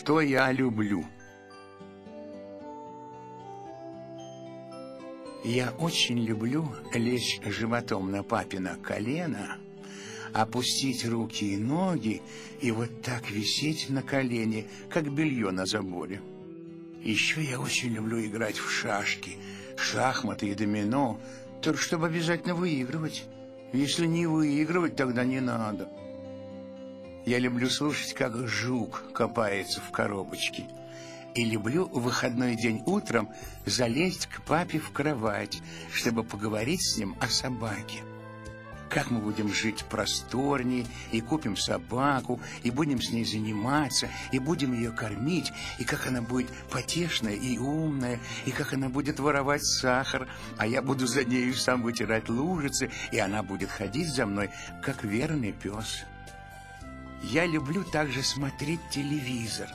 Что я люблю? Я очень люблю лечь животом на папино колено, опустить руки и ноги и вот так висеть на колене, как белье на заборе. Еще я очень люблю играть в шашки, шахматы и домино, только чтобы обязательно выигрывать. Если не выигрывать, тогда не надо. Я люблю слушать, как жук копается в коробочке. И люблю в выходной день утром залезть к папе в кровать, чтобы поговорить с ним о собаке как мы будем жить просторнее, и купим собаку, и будем с ней заниматься, и будем ее кормить, и как она будет потешная и умная, и как она будет воровать сахар, а я буду за нею сам вытирать лужицы, и она будет ходить за мной, как верный пес. Я люблю также смотреть телевизор.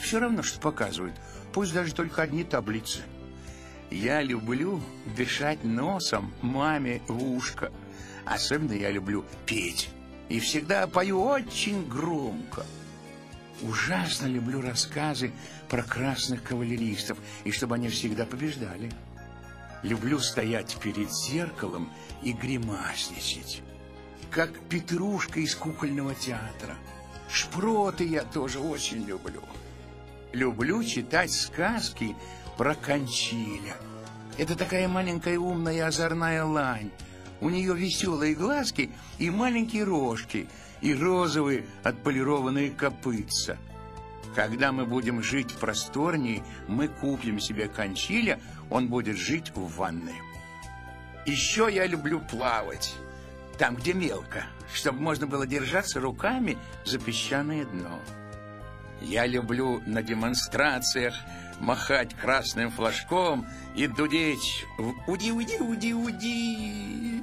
Все равно, что показывают, пусть даже только одни таблицы. Я люблю дышать носом маме в ушко – Особенно я люблю петь. И всегда пою очень громко. Ужасно люблю рассказы про красных кавалеристов, и чтобы они всегда побеждали. Люблю стоять перед зеркалом и гримасничать, как Петрушка из кукольного театра. Шпроты я тоже очень люблю. Люблю читать сказки про Кончиля. Это такая маленькая умная озорная лань, у нее веселые глазки и маленькие рожки, и розовые отполированные копытца. Когда мы будем жить просторнее, мы купим себе кончиля, он будет жить в ванной. Еще я люблю плавать, там, где мелко, чтобы можно было держаться руками за песчаное дно. Я люблю на демонстрациях махать красным флажком и дудеть «Уди, уди, уди, уди!»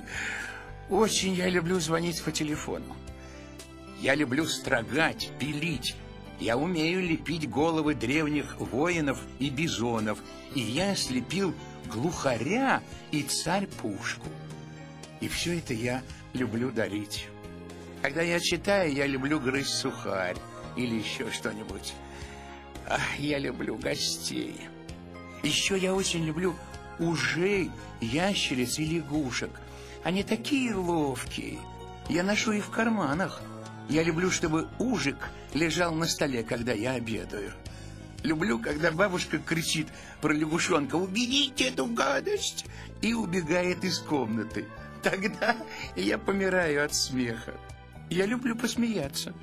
Очень я люблю звонить по телефону. Я люблю строгать, пилить. Я умею лепить головы древних воинов и бизонов. И я слепил глухаря и царь-пушку. И все это я люблю дарить. Когда я читаю, я люблю грызть сухарь или еще что-нибудь. Ах, я люблю гостей. Еще я очень люблю ужей, ящериц и лягушек. Они такие ловкие. Я ношу их в карманах. Я люблю, чтобы ужик лежал на столе, когда я обедаю. Люблю, когда бабушка кричит про лягушонка «Уберите эту гадость!» и убегает из комнаты. Тогда я помираю от смеха. Я люблю посмеяться.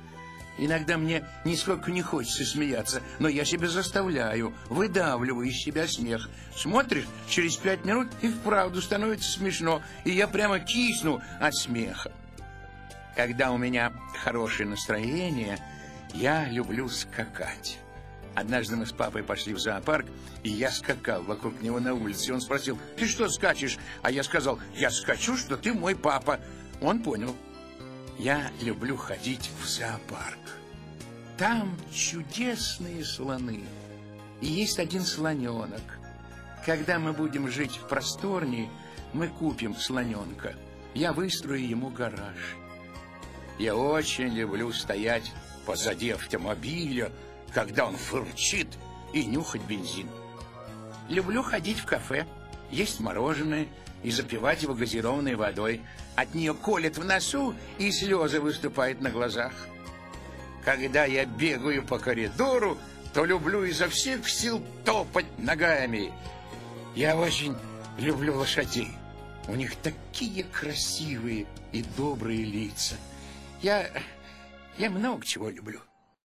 Иногда мне нисколько не хочется смеяться, но я себя заставляю, выдавливаю из себя смех. Смотришь, через пять минут и вправду становится смешно, и я прямо кисну от смеха. Когда у меня хорошее настроение, я люблю скакать. Однажды мы с папой пошли в зоопарк, и я скакал вокруг него на улице. Он спросил, ты что скачешь? А я сказал, я скачу, что ты мой папа. Он понял. Я люблю ходить в зоопарк. Там чудесные слоны. И есть один слоненок. Когда мы будем жить в просторнее, мы купим слоненка. Я выстрою ему гараж. Я очень люблю стоять позади автомобиля, когда он фырчит, и нюхать бензин. Люблю ходить в кафе, есть мороженое и запивать его газированной водой. От нее колет в носу, и слезы выступают на глазах. Когда я бегаю по коридору, то люблю изо всех сил топать ногами. Я очень люблю лошадей. У них такие красивые и добрые лица. Я, я много чего люблю.